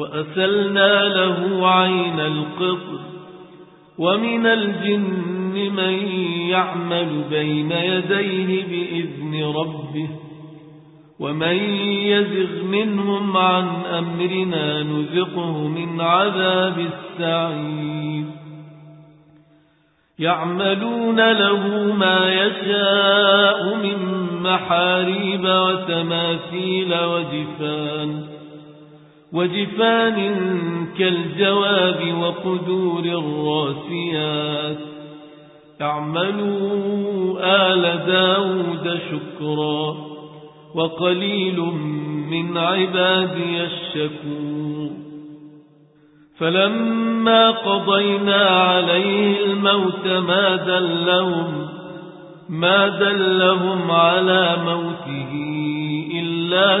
وأسلنا له عين القطر ومن الجن من يعمل بين يديه بإذن ربه ومن يزغ منهم عن أمرنا نذقه من عذاب السعير يعملون له ما يشاء من محاريب وتماثيل وجفان وجفان كالجواب وقدور الراسيات. اعملوا آل داود شكرا وقليل من عبادي الشكور. فلما قضينا عليه الموت ما دلهم ما دلهم على موته إلا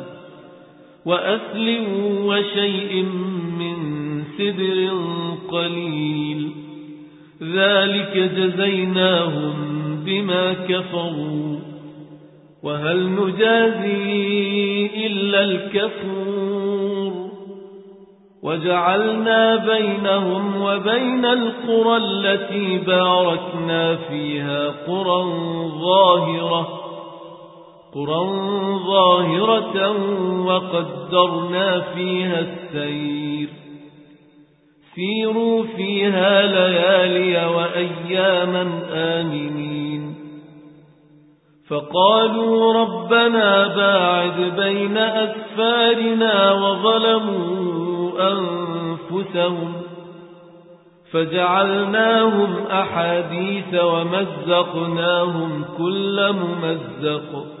وأثل وشيء من سدر قليل. ذلك جزيناهم بما كفروا. وهل نجازي إلا الكفور؟ وجعلنا بينهم وبين القرى التي باركنا فيها قرى ظاهرة. قرى ظاهرة وقدرنا فيها السير. سيروا فيها ليالي وأياما آمنين. فقالوا ربنا باعد بين أسفارنا وظلموا أنفسهم فجعلناهم أحاديث ومزقناهم كل ممزق.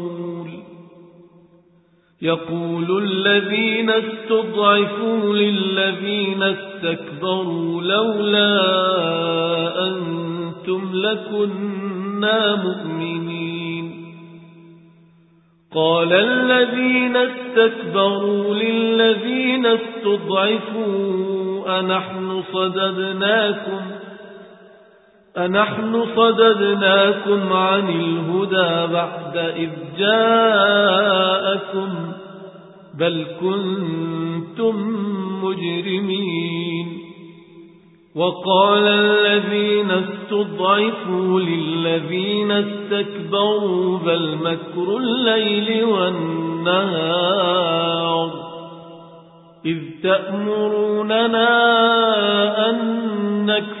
يقول الذين استضعفوا للذين استكبروا لولا أنتم لكنا مؤمنين. قال الذين استكبروا للذين استضعفوا أنحن صددناكم أنحن صددناكم عن الهدى بعد إذ جاءكم بل كنتم مجرمين وقال الذين استضعفوا للذين استكبروا بل مكر الليل والنهار إذ تأمروننا أن نكفر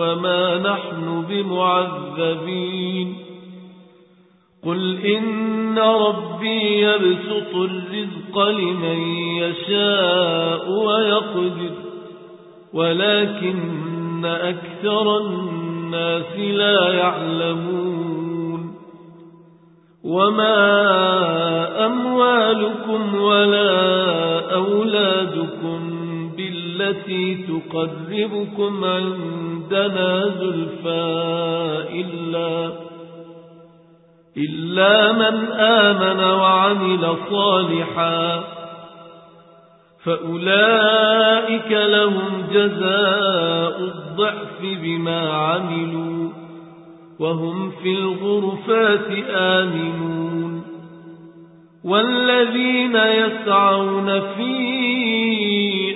وما نحن بمعذبين قل إن ربي يبسط الرزق لمن يشاء ويقدر ولكن أكثر الناس لا يعلمون وما أموالكم ولا أولادكم بالتي تقربكم عندنا زلفى إلا إلا من آمن وعمل صالحا فأولئك لهم جزاء الضعف بما عملوا وهم في الغرفات آمنون والذين يسعون في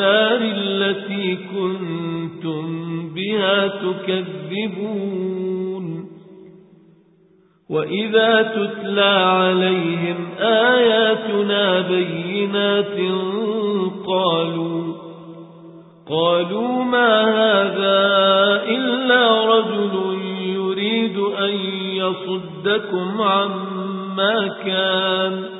النار التي كنتم بها تكذبون. وإذا تتلى عليهم آياتنا بينات قالوا قالوا ما هذا إلا رجل يريد أن يصدكم عما كان.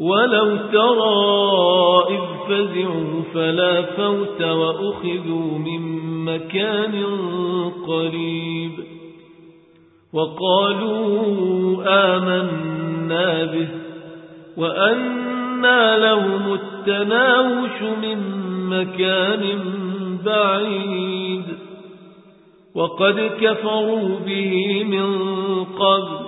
ولو ترى إذ فزعوا فلا فوت وأخذوا من مكان قريب وقالوا آمنا به وأنا لهم التناوش من مكان بعيد وقد كفروا به من قبل